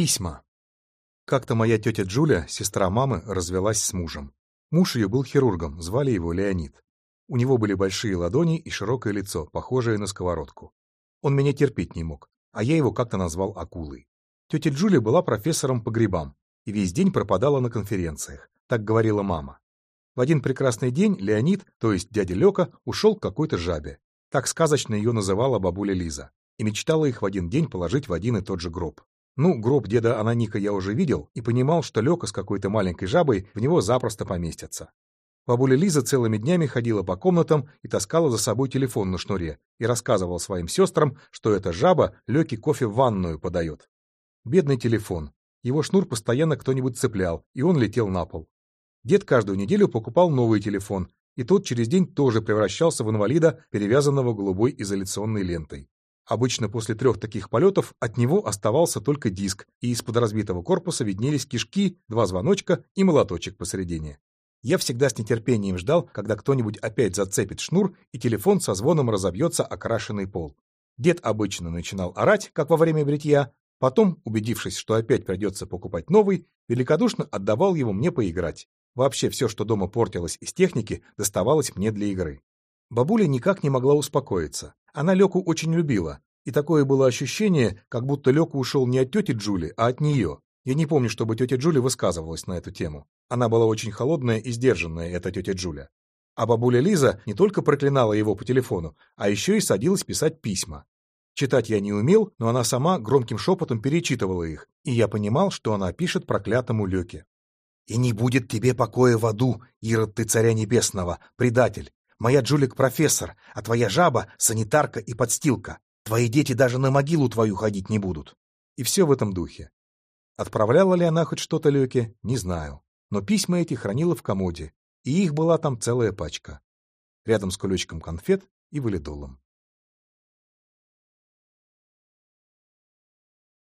Письма. Как-то моя тетя Джуля, сестра мамы, развелась с мужем. Муж ее был хирургом, звали его Леонид. У него были большие ладони и широкое лицо, похожее на сковородку. Он меня терпеть не мог, а я его как-то назвал акулой. Тетя Джуля была профессором по грибам и весь день пропадала на конференциях, так говорила мама. В один прекрасный день Леонид, то есть дядя Лёка, ушел к какой-то жабе. Так сказочно ее называла бабуля Лиза. И мечтала их в один день положить в один и тот же гроб. Ну, гроб деда Ананика я уже видел и понимал, что Лёка с какой-то маленькой жабой в него запросто поместятся. Бабуля Лиза целыми днями ходила по комнатам и таскала за собой телефон на шнуре и рассказывала своим сестрам, что эта жаба Лёке кофе в ванную подает. Бедный телефон. Его шнур постоянно кто-нибудь цеплял, и он летел на пол. Дед каждую неделю покупал новый телефон, и тот через день тоже превращался в инвалида, перевязанного голубой изоляционной лентой. Обычно после трех таких полетов от него оставался только диск, и из-под разбитого корпуса виднелись кишки, два звоночка и молоточек посередине. Я всегда с нетерпением ждал, когда кто-нибудь опять зацепит шнур, и телефон со звоном разобьется окрашенный пол. Дед обычно начинал орать, как во время бритья, потом, убедившись, что опять придется покупать новый, великодушно отдавал его мне поиграть. Вообще все, что дома портилось из техники, доставалось мне для игры. Бабуля никак не могла успокоиться. Она Леку очень любила, и такое было ощущение, как будто Лёка ушел не от тети Джули, а от нее. Я не помню, чтобы тетя Джули высказывалась на эту тему. Она была очень холодная и сдержанная, эта тетя Джуля. А бабуля Лиза не только проклинала его по телефону, а еще и садилась писать письма. Читать я не умел, но она сама громким шепотом перечитывала их, и я понимал, что она пишет проклятому Лёке. «И не будет тебе покоя в аду, Ирод ты царя небесного, предатель! Моя Джулик профессор, а твоя жаба — санитарка и подстилка. Твои дети даже на могилу твою ходить не будут. И все в этом духе. Отправляла ли она хоть что-то Лёке, не знаю. Но письма эти хранила в комоде, и их была там целая пачка. Рядом с кулечком конфет и валидолом.